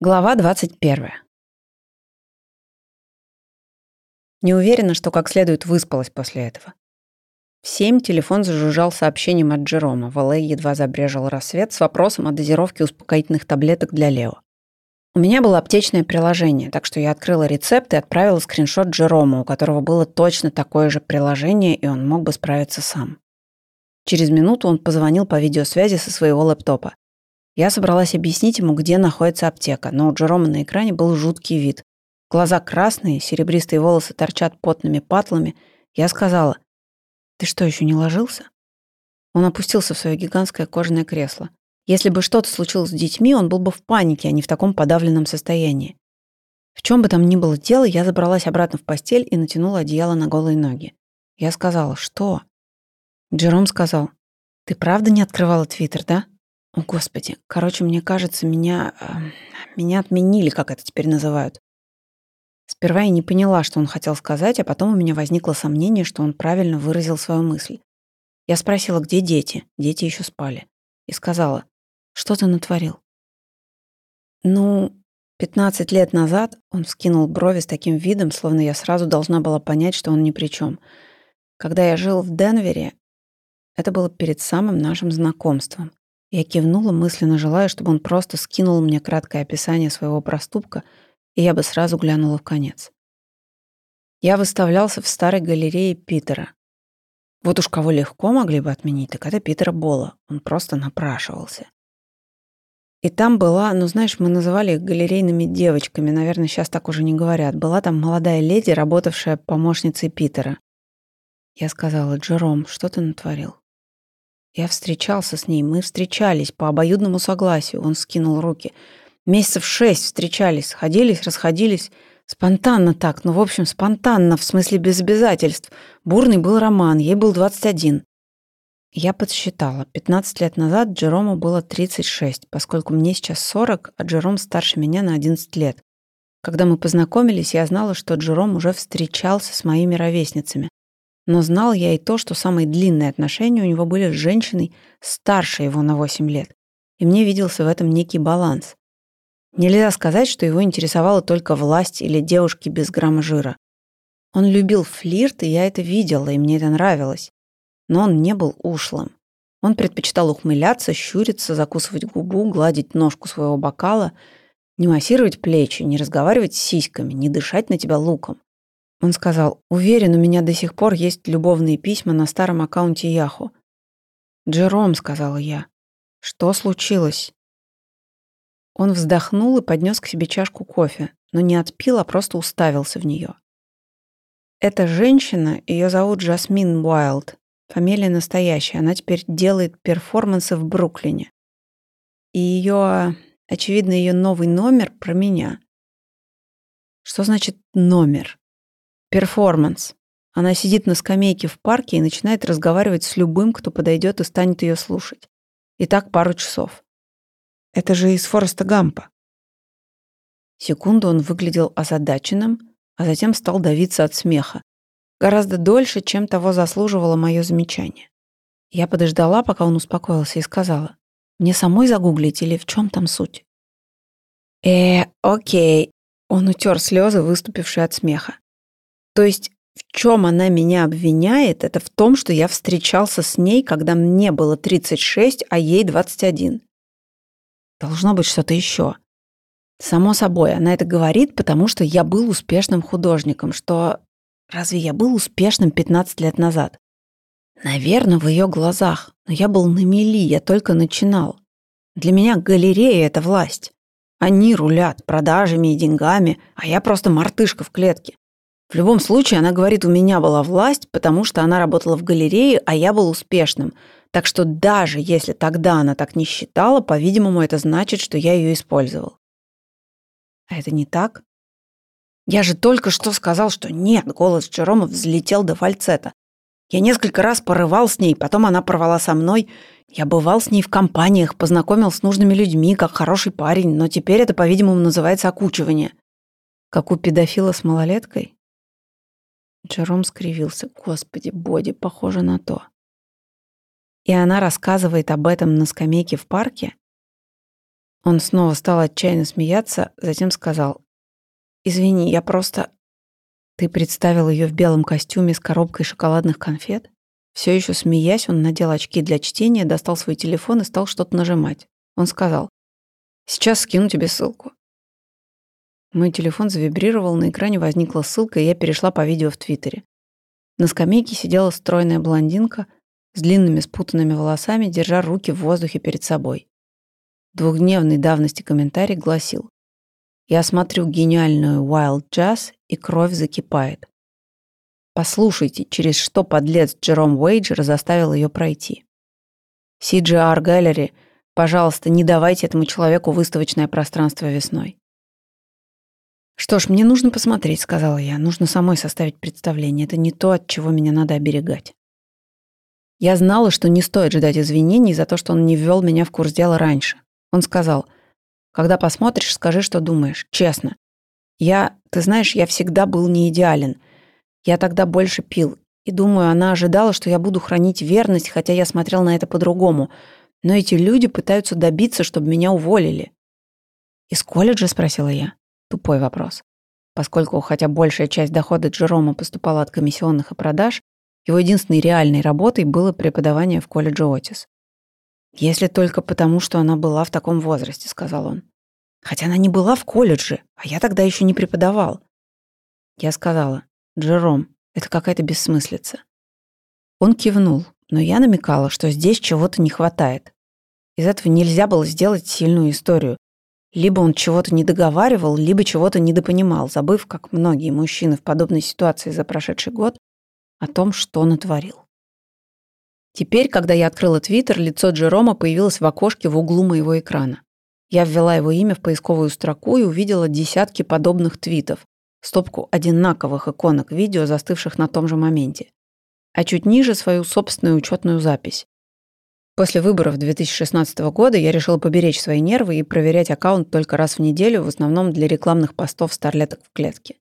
Глава 21. Не уверена, что как следует выспалась после этого. В семь телефон зажужжал сообщением от Джерома. В ЛА едва забрежил рассвет с вопросом о дозировке успокоительных таблеток для Лео. У меня было аптечное приложение, так что я открыла рецепт и отправила скриншот Джерома, у которого было точно такое же приложение, и он мог бы справиться сам. Через минуту он позвонил по видеосвязи со своего лэптопа. Я собралась объяснить ему, где находится аптека, но у Джерома на экране был жуткий вид. Глаза красные, серебристые волосы торчат потными патлами. Я сказала, «Ты что, еще не ложился?» Он опустился в свое гигантское кожаное кресло. Если бы что-то случилось с детьми, он был бы в панике, а не в таком подавленном состоянии. В чем бы там ни было дело, я забралась обратно в постель и натянула одеяло на голые ноги. Я сказала, что? Джером сказал, «Ты правда не открывала Твиттер, да?» О, Господи. Короче, мне кажется, меня... Э, меня отменили, как это теперь называют. Сперва я не поняла, что он хотел сказать, а потом у меня возникло сомнение, что он правильно выразил свою мысль. Я спросила, где дети? Дети еще спали. И сказала, что ты натворил? Ну, 15 лет назад он вскинул брови с таким видом, словно я сразу должна была понять, что он ни при чем. Когда я жил в Денвере, это было перед самым нашим знакомством. Я кивнула, мысленно желая, чтобы он просто скинул мне краткое описание своего проступка, и я бы сразу глянула в конец. Я выставлялся в старой галерее Питера. Вот уж кого легко могли бы отменить, так это Питера Бола. Он просто напрашивался. И там была, ну знаешь, мы называли их галерейными девочками, наверное, сейчас так уже не говорят. Была там молодая леди, работавшая помощницей Питера. Я сказала, Джером, что ты натворил? Я встречался с ней, мы встречались по обоюдному согласию. Он скинул руки. Месяцев шесть встречались, сходились, расходились. Спонтанно так, ну, в общем, спонтанно, в смысле без обязательств. Бурный был роман, ей был 21. Я подсчитала. 15 лет назад Джерому было 36, поскольку мне сейчас 40, а Джером старше меня на 11 лет. Когда мы познакомились, я знала, что Джером уже встречался с моими ровесницами. Но знал я и то, что самые длинные отношения у него были с женщиной старше его на 8 лет. И мне виделся в этом некий баланс. Нельзя сказать, что его интересовала только власть или девушки без грамма жира. Он любил флирт, и я это видела, и мне это нравилось. Но он не был ушлым. Он предпочитал ухмыляться, щуриться, закусывать губу, гладить ножку своего бокала, не массировать плечи, не разговаривать с сиськами, не дышать на тебя луком. Он сказал, «Уверен, у меня до сих пор есть любовные письма на старом аккаунте Яху». «Джером», — сказала я, — «что случилось?» Он вздохнул и поднес к себе чашку кофе, но не отпил, а просто уставился в нее. Эта женщина, ее зовут Жасмин Уайлд, фамилия настоящая, она теперь делает перформансы в Бруклине. И ее, очевидно, ее новый номер про меня. Что значит номер? Перформанс. Она сидит на скамейке в парке и начинает разговаривать с любым, кто подойдет и станет ее слушать. И так пару часов. Это же из Фореста Гампа. Секунду он выглядел озадаченным, а затем стал давиться от смеха. Гораздо дольше, чем того заслуживало мое замечание. Я подождала, пока он успокоился, и сказала, «Мне самой загуглить или в чем там суть?» «Э, окей». Он утер слезы, выступившие от смеха. То есть в чем она меня обвиняет, это в том, что я встречался с ней, когда мне было 36, а ей 21. Должно быть что-то еще. Само собой, она это говорит, потому что я был успешным художником, что... Разве я был успешным 15 лет назад? Наверное, в ее глазах, но я был на мели, я только начинал. Для меня галерея — это власть. Они рулят продажами и деньгами, а я просто мартышка в клетке. В любом случае, она говорит, у меня была власть, потому что она работала в галерее, а я был успешным. Так что даже если тогда она так не считала, по-видимому, это значит, что я ее использовал. А это не так? Я же только что сказал, что нет, голос Джерома взлетел до фальцета. Я несколько раз порывал с ней, потом она порвала со мной. Я бывал с ней в компаниях, познакомил с нужными людьми, как хороший парень, но теперь это, по-видимому, называется окучивание. Как у педофила с малолеткой? Джером скривился. Господи, Боди, похоже на то. И она рассказывает об этом на скамейке в парке? Он снова стал отчаянно смеяться, затем сказал, «Извини, я просто...» «Ты представил ее в белом костюме с коробкой шоколадных конфет?» Все еще смеясь, он надел очки для чтения, достал свой телефон и стал что-то нажимать. Он сказал, «Сейчас скину тебе ссылку». Мой телефон завибрировал, на экране возникла ссылка, и я перешла по видео в Твиттере. На скамейке сидела стройная блондинка с длинными спутанными волосами, держа руки в воздухе перед собой. Двухдневной давности комментарий гласил «Я смотрю гениальную Wild Jazz, и кровь закипает. Послушайте, через что подлец Джером Уэйджер заставил ее пройти. CGR Gallery, пожалуйста, не давайте этому человеку выставочное пространство весной. «Что ж, мне нужно посмотреть», — сказала я. «Нужно самой составить представление. Это не то, от чего меня надо оберегать». Я знала, что не стоит ждать извинений за то, что он не ввел меня в курс дела раньше. Он сказал, «Когда посмотришь, скажи, что думаешь. Честно. Я, ты знаешь, я всегда был не идеален. Я тогда больше пил. И думаю, она ожидала, что я буду хранить верность, хотя я смотрел на это по-другому. Но эти люди пытаются добиться, чтобы меня уволили». «Из колледжа?» — спросила я. Тупой вопрос. Поскольку хотя большая часть дохода Джерома поступала от комиссионных и продаж, его единственной реальной работой было преподавание в колледже Отис. «Если только потому, что она была в таком возрасте», — сказал он. «Хотя она не была в колледже, а я тогда еще не преподавал». Я сказала, «Джером, это какая-то бессмыслица». Он кивнул, но я намекала, что здесь чего-то не хватает. Из этого нельзя было сделать сильную историю, либо он чего-то не договаривал, либо чего-то недопонимал, забыв, как многие мужчины в подобной ситуации за прошедший год, о том, что натворил. Теперь, когда я открыла Твиттер, лицо Джерома появилось в окошке в углу моего экрана. Я ввела его имя в поисковую строку и увидела десятки подобных твитов, стопку одинаковых иконок видео, застывших на том же моменте. А чуть ниже свою собственную учетную запись. После выборов 2016 года я решила поберечь свои нервы и проверять аккаунт только раз в неделю, в основном для рекламных постов старлеток в клетке.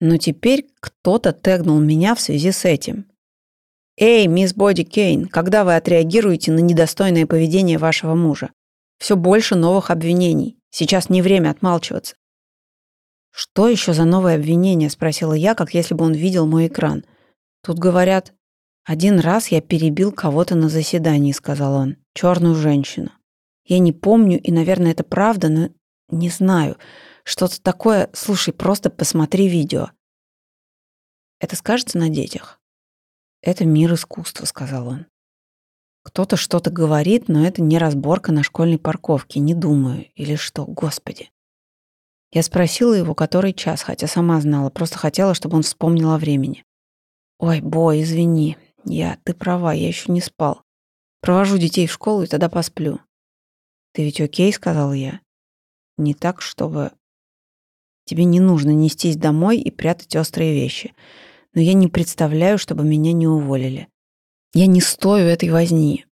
Но теперь кто-то тегнул меня в связи с этим. «Эй, мисс Боди Кейн, когда вы отреагируете на недостойное поведение вашего мужа? Все больше новых обвинений. Сейчас не время отмалчиваться». «Что еще за новое обвинение?» – спросила я, как если бы он видел мой экран. Тут говорят, «Один раз я перебил кого-то на заседании», — сказал он. «Черную женщину. Я не помню, и, наверное, это правда, но не знаю. Что-то такое... Слушай, просто посмотри видео». «Это скажется на детях?» «Это мир искусства», — сказал он. «Кто-то что-то говорит, но это не разборка на школьной парковке, не думаю. Или что, господи». Я спросила его, который час, хотя сама знала, просто хотела, чтобы он вспомнил о времени. «Ой, Бой, извини, я, ты права, я еще не спал. Провожу детей в школу и тогда посплю. Ты ведь окей, сказал я. Не так, чтобы... Тебе не нужно нестись домой и прятать острые вещи. Но я не представляю, чтобы меня не уволили. Я не стою этой возни.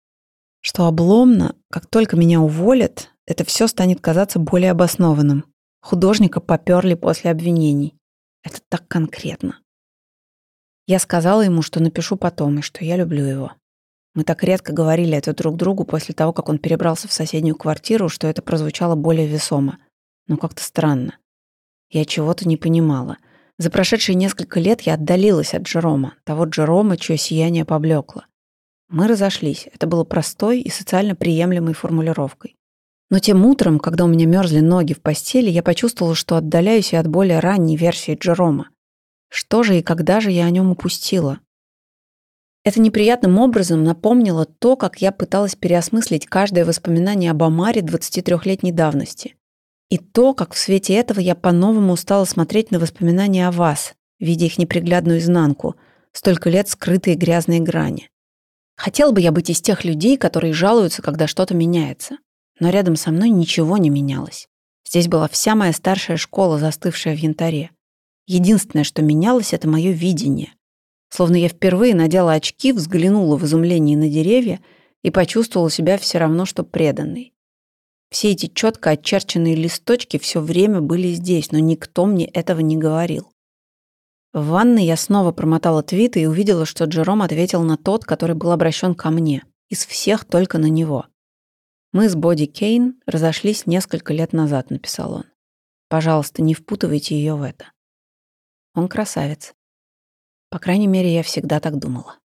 Что обломно, как только меня уволят, это все станет казаться более обоснованным. Художника поперли после обвинений. Это так конкретно. Я сказала ему, что напишу потом, и что я люблю его. Мы так редко говорили это друг другу после того, как он перебрался в соседнюю квартиру, что это прозвучало более весомо. Но как-то странно. Я чего-то не понимала. За прошедшие несколько лет я отдалилась от Джерома, того Джерома, чье сияние поблекло. Мы разошлись. Это было простой и социально приемлемой формулировкой. Но тем утром, когда у меня мерзли ноги в постели, я почувствовала, что отдаляюсь и от более ранней версии Джерома. Что же и когда же я о нем упустила? Это неприятным образом напомнило то, как я пыталась переосмыслить каждое воспоминание об Амаре 23-летней давности. И то, как в свете этого я по-новому стала смотреть на воспоминания о вас, видя их неприглядную изнанку, столько лет скрытые грязные грани. Хотел бы я быть из тех людей, которые жалуются, когда что-то меняется. Но рядом со мной ничего не менялось. Здесь была вся моя старшая школа, застывшая в янтаре. Единственное, что менялось, это мое видение. Словно я впервые надела очки, взглянула в изумлении на деревья и почувствовала себя все равно, что преданной. Все эти четко очерченные листочки все время были здесь, но никто мне этого не говорил. В ванной я снова промотала твиты и увидела, что Джером ответил на тот, который был обращен ко мне. Из всех только на него. Мы с Боди Кейн разошлись несколько лет назад, написал он. Пожалуйста, не впутывайте ее в это. Он красавец. По крайней мере, я всегда так думала.